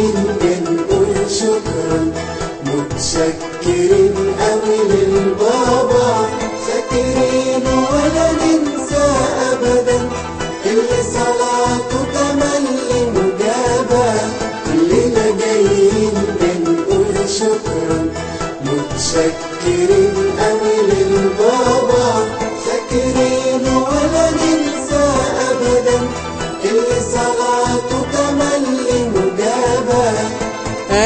جايين بنقول شكرا. متشكرين قوي للبابا. فاكرين ولا ننسى ابدا. اللي صلاته تملي مجابة كلنا جايين بنقول شكرا. متشكرين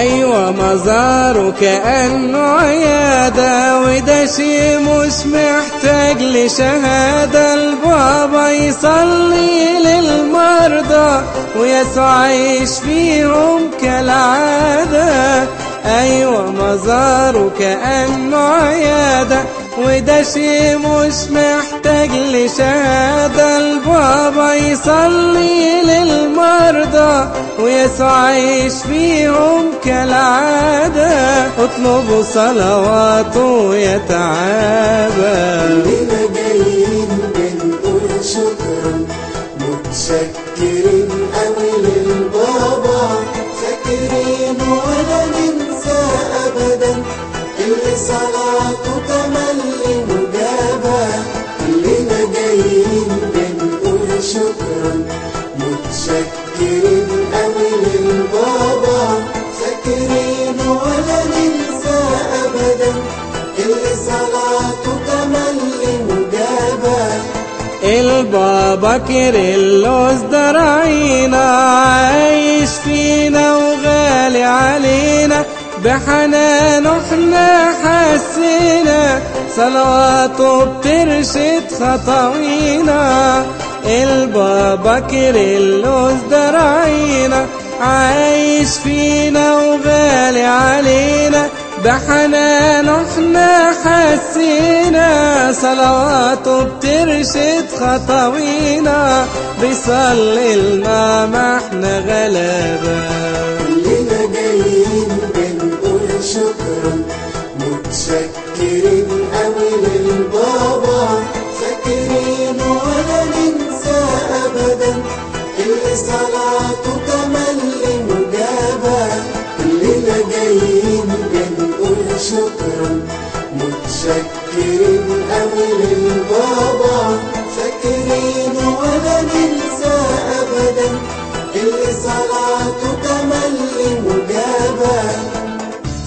أيوه مزاره كانه عياده وده شي مش محتاج لشهادة. البابا يصلي للمرضى ويسوع يشفيهم كالعادة. أيوه مزاره كانه عياده وده شي مش محتاج لشهادة البابا يصلي للمرضى ويسوع يشفيهم كالعادة اطلبوا صلواته يتعابى كلنا جايين بنقول شكرا متشكرين قوي للبابا. فاكرين ولا ننسى ابدا اللي صلاته البابا كيرلس درعينا عايش فينا وغالي علينا. بحنانه إحنا حسينا صلواته بترشد خطاوينا. البابا كيرلس درعينا عايش فينا وغالي علينا. بحنانه إحنا حسينا صلواته بترشد خطاوينا. بيصلي لنا ما إحنا غلابة. كلنا جايين بنقول شكرا. متشكرين قوي للبابا فاكرين ولا ننسى ابدا. اللي صلاته شكرا متشكرين قوي للبابا فاكرين ولا ننسى ابدا اللي صلاته تملي مجابة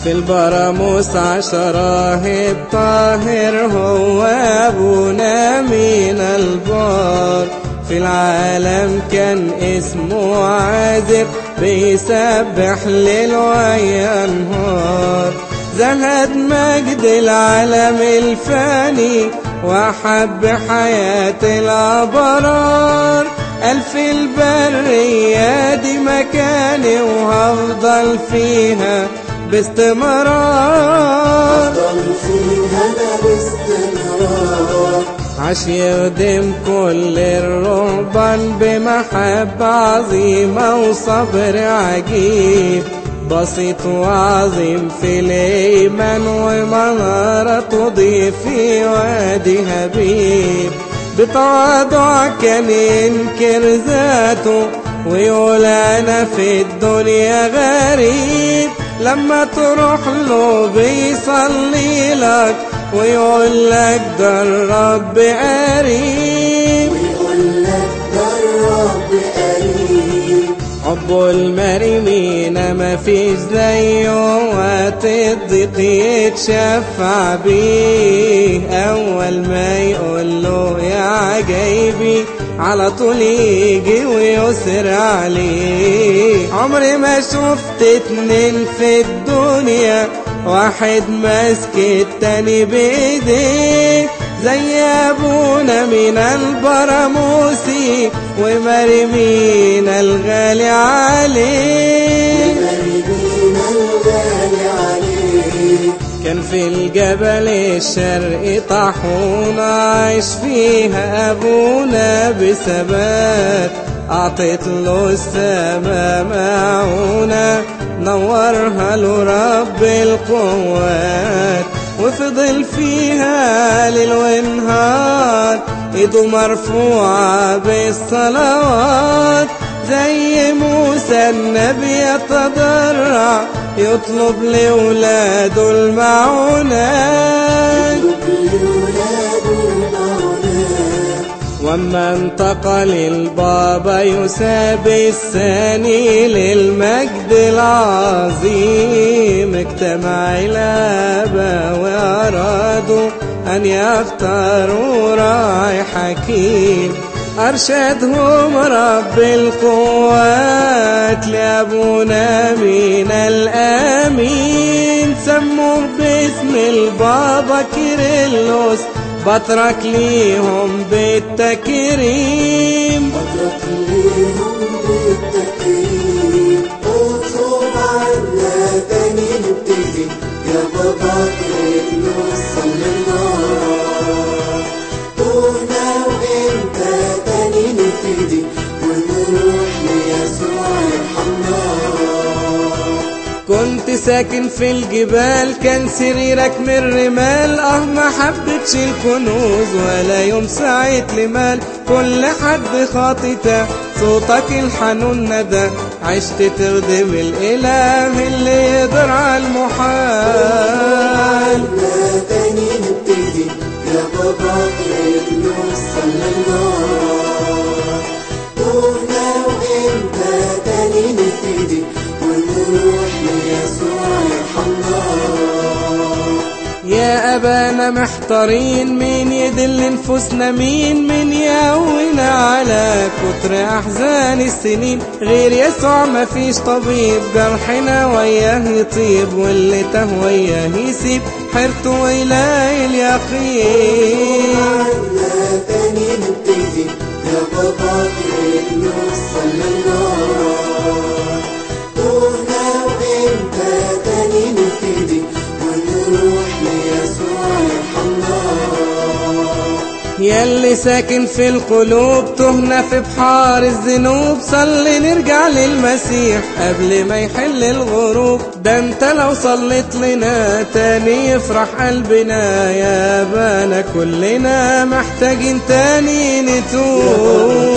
في البراموس عشرة الطاهر هو أبونا من البار. في العالم كان اسمه عازر بيسبح ليل وينهار زهد مجد العالم الفاني وحب حياة الأبرار. ألف البرية دي مكاني وهفضل فيها باستمرار. ضل فيها أنا باستمرار. عاش يخدم كل الرهبان بمحبة عظيمة وصبر عجيب. بسيط وعظيم في الإيمان ومنارة تضيء في وادي هبيب بتواضع كان ينكر ذاته ويقول أنا في الدنيا غريب. لما تروح له بيصلي لك ويقول لك ده الرب قريب. ويقول لك ده الرب قريب. حب المريمين ما فيش زيه وقت الضيق يتشفع بيه أول ما يقول له يا عجايبي على طول يجي ويسر عليه عمري ما شفت اتنين في الدنيا واحد ماسك التاني بايديه زي أبونا من البراموسي ومرمين الغالي عليه في الجبل الشرقي طاحونة عايش فيها أبونا بثبات. أعطيت له السما معونة نورها له رب القوات. وفضل فيها ليل ونهار إيده مرفوعة بالصلوات. زي موسى النبي يتضرع يطلب لولاده المعونات وما انتقل البابا يوسف الثاني للمجد العظيم. اجتمع الآباء وأرادوا أن يختاروا راعي حكيم. أرشدهم رب القوات لأبونا من الآمين. سموه باسم البابا كيرلس بطرك ليهم بالتكريم. ليهم ساكن في الجبال كان سريرك من رمال. أه ما حبتش الكنوز ولا يوم سعيت لمال. كل حد خاطته صوتك الحنون ندى. عشت تخدم الاله اللي يقدر على المحال. عنا تاني نبتدي يا بابا كريم صلي النار. تهنا وانت تاني نبتدي ونروح أبانا محتارين مين يدل نفوسنا مين مين يهونا على كتر أحزان السنين. غير يسوع مفيش طبيب جرحنا وياه يطيب واللي ته وياه يسيب. حيرته ويلاقي اليقين. تاني نبتدي يا بابا كريم صلي النار ياللي ساكن في القلوب تهنا في بحار الذنوب. صلي نرجع للمسيح قبل ما يحل الغروب. ده انت لو صليت لنا تاني يفرح قلبنا يا بانا كلنا محتاجين تاني نتوب.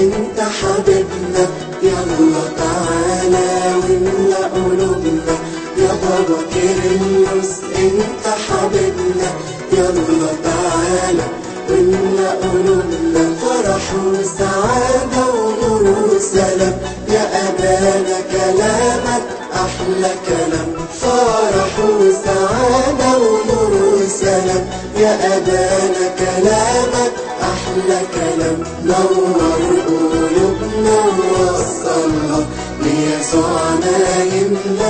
انت حبيبنا يلا تعالى واملأ قلوبنا. يا بابا كيرلس انت حبيبنا. يلا تعالى واملأ قلوبنا فرح وسعادة ونور وسلام يا أبانا كلامك أحلى كلام. فرح وسعادة ونور وسلام يا أبانا كلامك أحلى كلام. نور قلوبنا ووصلها ليسوع نايم يا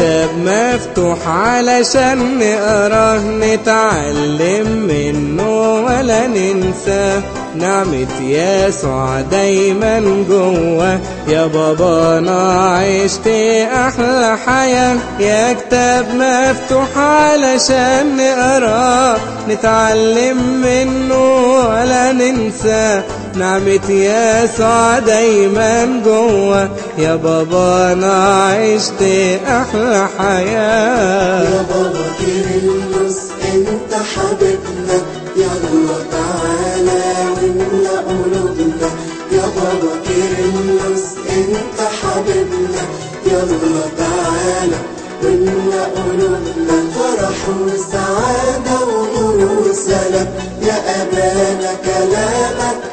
كتاب مفتوح علشان نقراه نتعلم منه ولا ننساه نعمة يسوع دايما جوه. يا بابانا عشت أحلى حياة. يا كتاب مفتوح علشان نقراه نتعلم منه ولا ننساه نعمة يسوع دايما جوه. يا بابانا عشت أحلى حياة. يا بابا كيرلس أنت حبيبنا. يلا تعالى واملأ قلوبنا. يا بابا كيرلس أنت حبيبنا. يلا تعالى واملأ قلوبنا. فرح وسعادة ونور وسلام. يا أبانا كلامك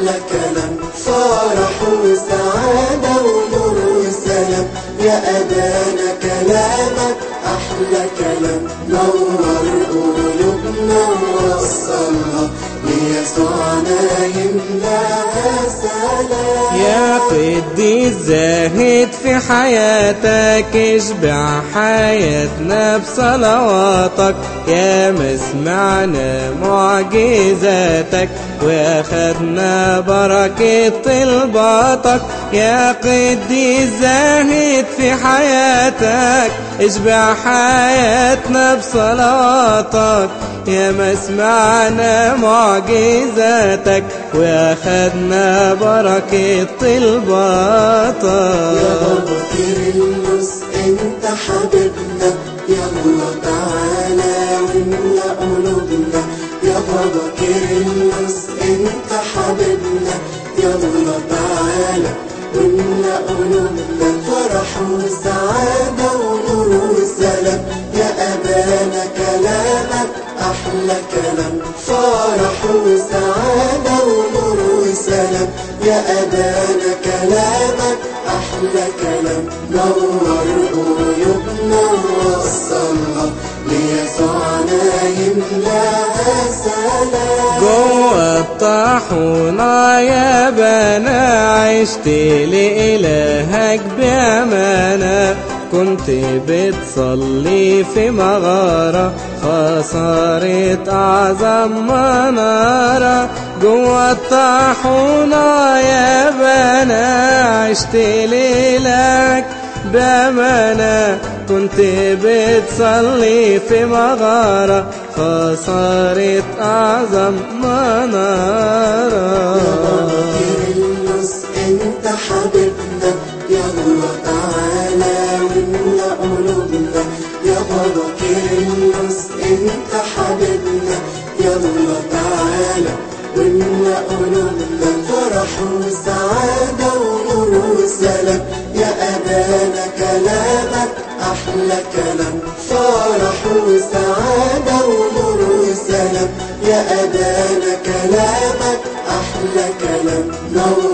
أحلى كلام فرح وسعادة ونور وسلام. يا أبانا كلامك أحلى كلام نور قلوبنا ووصلها ليسوع نايم لها سلام. يا قديس زاهد في حياتك اشبع حياتنا بصلواتك. يا سمعنا معجزاتك واخدنا بركة طلباتك. يا قديس زاهد في حياتك اشبع حياتنا بصلاتك. يا ما سمعنا معجزاتك واخدنا بركة طلباتك. بابا كيرلس أنت حبيبنا كنا قلوب الفرح والسعادة ونور والسلام. يا أمانة كلامك أحلى كلام. فرح وسعادة ونور وسلام يا أمانة كلامك أحلى كلام. نور قلوبنا ووصلنا ليسوعنا يملاها سلام جوه الطاحونة يا بنا عشت لإلهك بأمانة. كنت بتصلي في مغارة فصارت أعظم منارة. جوه الطاحونة يا بنا عشت لإلهك بأمانة. كنت بتصلي في مغارة فصارت أعظم منارة. كيرلس أنت حبيبنا يلا تعالى واملأ قلوبنا. يا أنت حبيبنا يلا تعالى واملأ قلوبنا. فرح وسعادة أحلى كلام فرح وسعادة ونور وسلام يا أبانا كلامك أحلى كلام. نور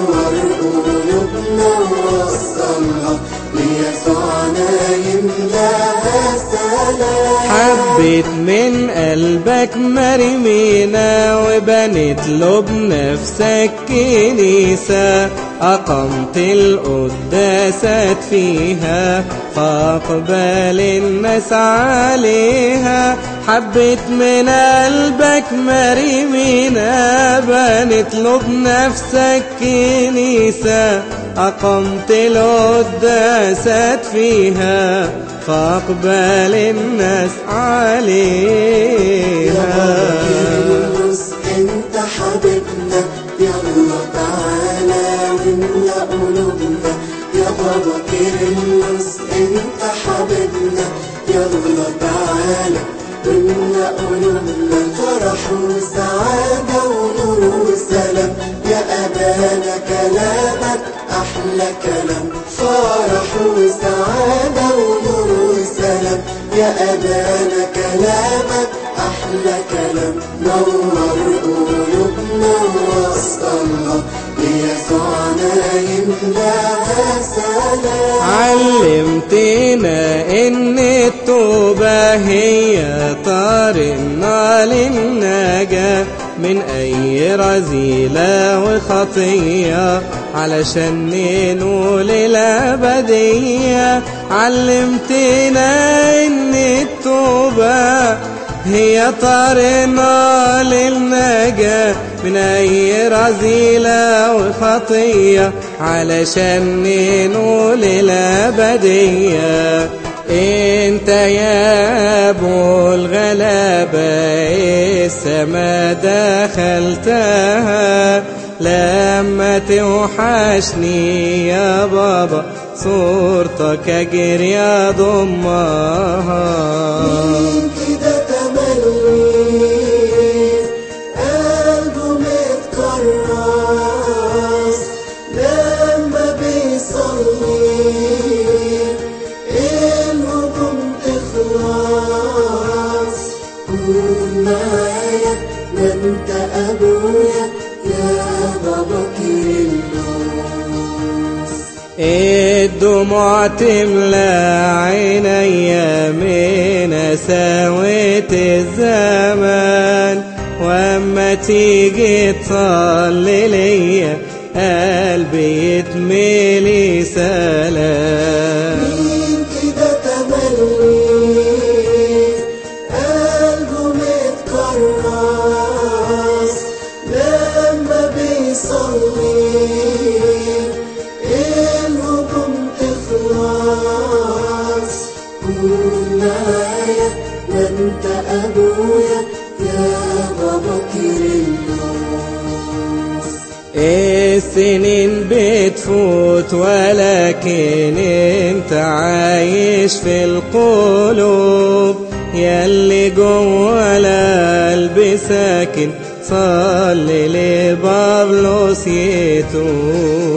حبيت من قلبك مرمينا وبنت له بنفسك كنيسة أقمت القداسات فيها فأقبل الناس عليها. حبيت من قلبك مرمينا بنت له بنفسك كنيسة أقمت القداسات فيها. فأقبل الناس عليها. انت حبيبنا يلا تعالى واملأ قلوبنا. يا بابا كيرلس انت حبيبنا يلا تعالى واملأ قلوبنا. فرح وسعادة ونور وسلام. يا أبانا كلامك أحلى كلام. فرح وسعادة ونور وسلام يا أبانا كلامك أحلى كلام نور قلوبنا ووصلها ليسوعنا يملاها سلام علمتنا إن التوبة هي طريقنا للنجاة من أي رذيلة وخطية علشان ننول الأبدية. علمتنا إن التوبة هي طريقنا للنجاة من أي رذيلة وخطية علشان ننول الأبدية. إنت يا أبو الغلابة السما دخلتها. لما توحشني يا بابا صورتك اجري اضمها الدموع تملى عيني من ساوة الزمان وأما تيجي تصلي ليا قلبي يتملي سلام. السنين بتفوت ولكن انت عايش في القلوب. ياللي جوه القلب ساكن صلي لبابلوس يتوب.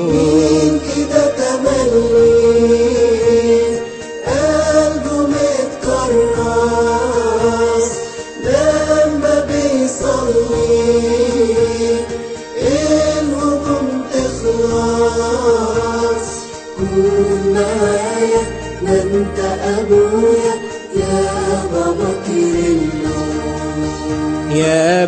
يا بابا كيرلو يا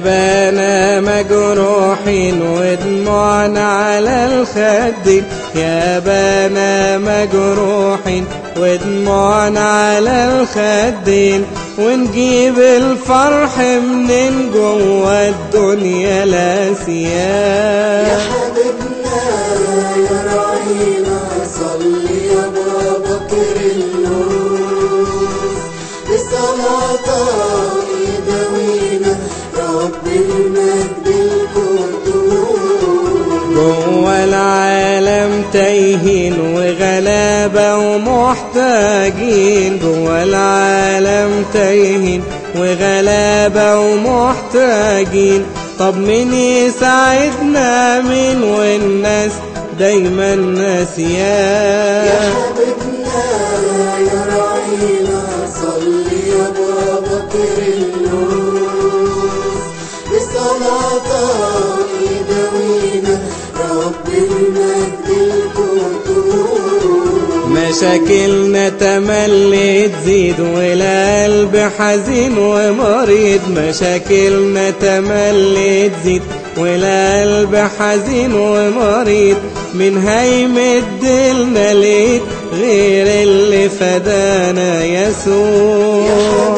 مجروحين ودموعنا على الخد. يا بانا مجروحين ودموعنا على الخدين ونجيب الفرح منين جوا الدنيا لا يا سيان تايهين وغلابة ومحتاجين جوا العالم تايهين. وغلابة ومحتاجين. طب مين يساعدنا؟ مين والناس؟ دايما يا ناسيان حبيبنا يا راعينا مشاكلنا تملي تزيد والقلب حزين ومريض. مشاكلنا تملي تزيد والقلب حزين ومريض. من هيمدلنا ليك غير اللي فدانا يا يسوع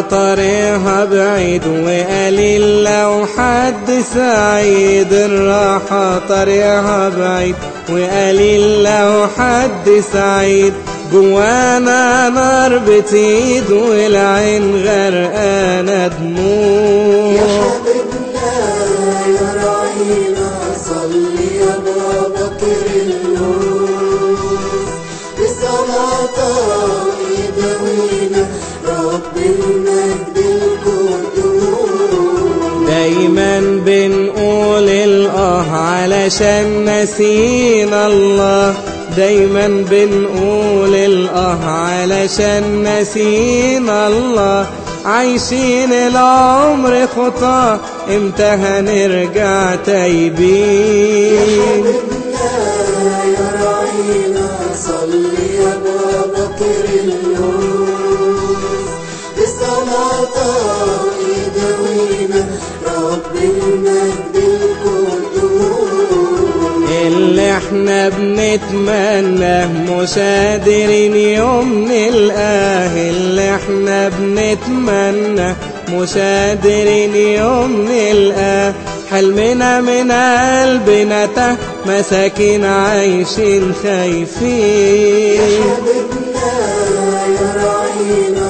طريقها بعيد وقليل لو حد سعيد الراحة طريقها بعيد وقليل لو حد سعيد. جوانا نار بتيد والعين غرقانة دموع الاه علشان نسينا الله. دايما بنقول الأه علشان نسينا الله. عايشين العمر خطاه إمتى هنرجع تايبين؟ اللي إحنا بنتمناه مش قادرين يوم نلقاه اللي إحنا بنتمناه مش قادرين يوم نلقاه حلمنا من قلبنا ته مساكين عايشين خايفين. حبيبنا يا راعينا.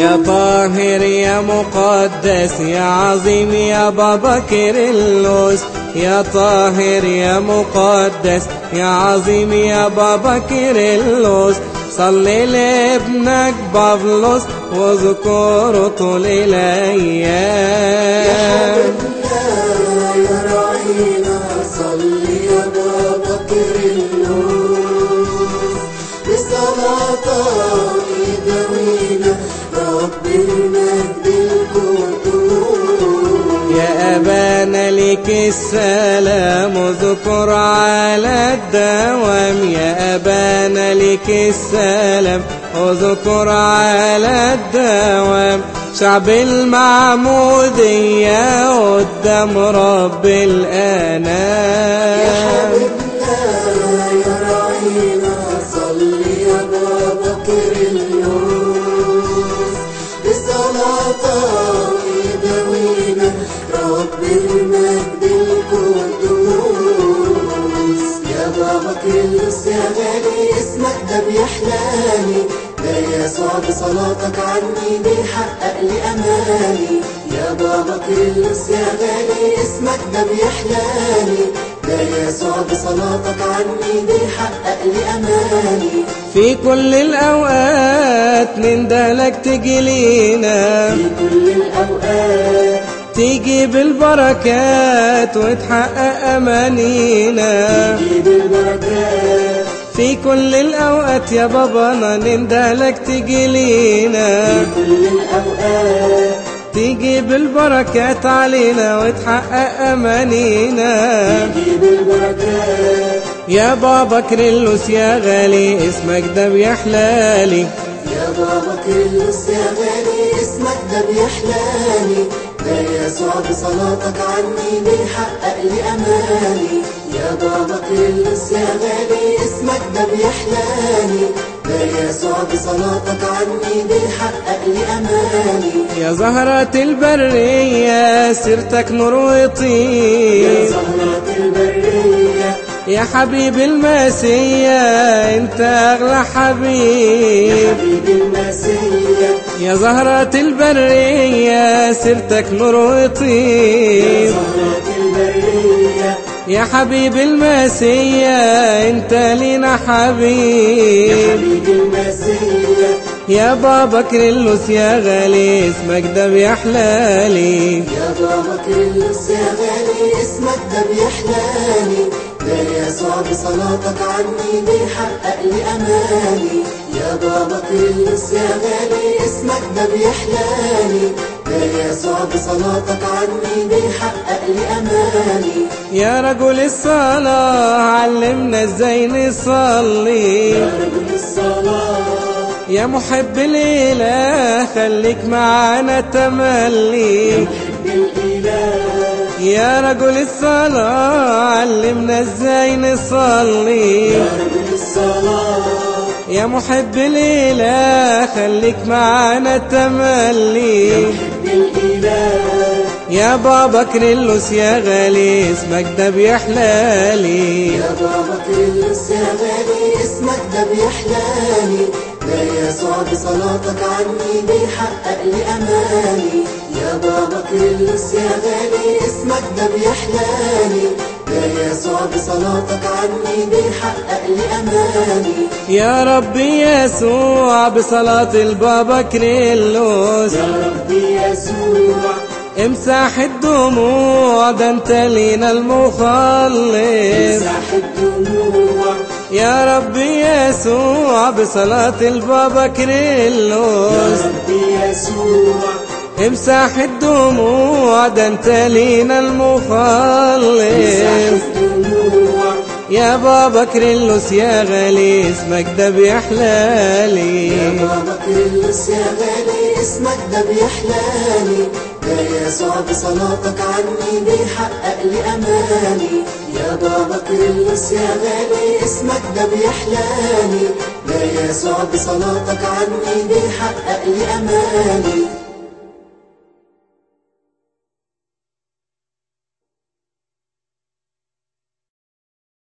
يا طاهر يا مقدس يا عظيم يا بابا كيرلس يا طاهر يا مقدس يا عظيم يا بابا كيرلس صلي لابنك بابلس واذكره طول الأيام يا راعينا صلي السلام اذكر على الدوام يا أبانا لك السلام. اذكر على الدوام شعب المعمودية قدام رب الأنام. يا غالي اسمك ده بيحلاني ده يسوع بصلاتك عني بيحقق لي امالي يا بابا كيرلس يا غالي اسمك ده بيحلاني ده يسوع بصلاتك عني بيحقق لي امالي في كل الأوقات نندهلك تجي لينا في كل الأوقات تيجي بالبركات وتحقق أمانينا. في كل الأوقات يا بابانا نندهلك تجي لينا. في كل الأوقات. تيجي بالبركات علينا وتحقق أمانينا. يا بابا كريلوس يا غالي اسمك ده بيحلالي يا بابا كريلوس يا غالي اسمك ده بيحلالي ده يسوع بصلاتك عني بيحقق لي أماني يا بابا كريلوس يا غالي اسمك ده بيحلالي ده يسوع بصلاتك عني بيحقق لي أماني يا زهرة البرية سيرتك نور يا وطيب زهرة البرية يا حبيب الماسية انت أغلى حبيب. حبيبي المسيح يا زهرة البرية سيرتك نور يا وطيب زهرة البرية. يا حبيب الماسية انت لينا حبيب. المسيح يا بابا كريلوس يا غالي اسمك ده بيحلالي يا بابا كريلوس يا غالي اسمك ده بيحلالي ده يسوع بصلاتك عني بيحقق لي أماني يا بابا كريلوس يا غالي اسمك ده بيحلالي. ده يسوع بصلاتك عني بيحقق لي أماني يا رجل الصلاة علمنا إزاي نصلي. يا رجل الصلاة. يا محب الإله خليك معانا تملي. محب الإله يا رجل الصلاة علمنا إزاي نصلي. يا رجل الصلاة. يا محب الإله خليك معانا تملي. محب الإله. يا بابا كريلوس يا غالي اسمك ده بيحلالي يا بابا كريلوس يا غالي اسمك ده بيحلالي ده يسوع بصلاتك عني بيحقق لي أماني يا بابا كريلوس يا غالي اسمك ده بيحلالي ده يسوع بصلاتك عني بيحقق لي أماني. يا ربي يسوع بصلاة البابا كريلوس يا ربي يسوع. امسح الدموع ده انت لينا المخلص. امسح الدموع. يا ربي يسوع بصلاة البابا يا كريلوس ربي يسوع. امسح الدموع ده أنت لينا المخلص يا بابا كريلوس يا غالي اسمك ده بيحلالي يا بابا كريلوس يا غالي اسمك ده بيحلالي ده يسوع بصلاتك عني بيحقق لي أماني يا بابا كريلوس يا غالي اسمك ده بيحلالي ده يسوع بصلاتك عني بيحقق لي أماني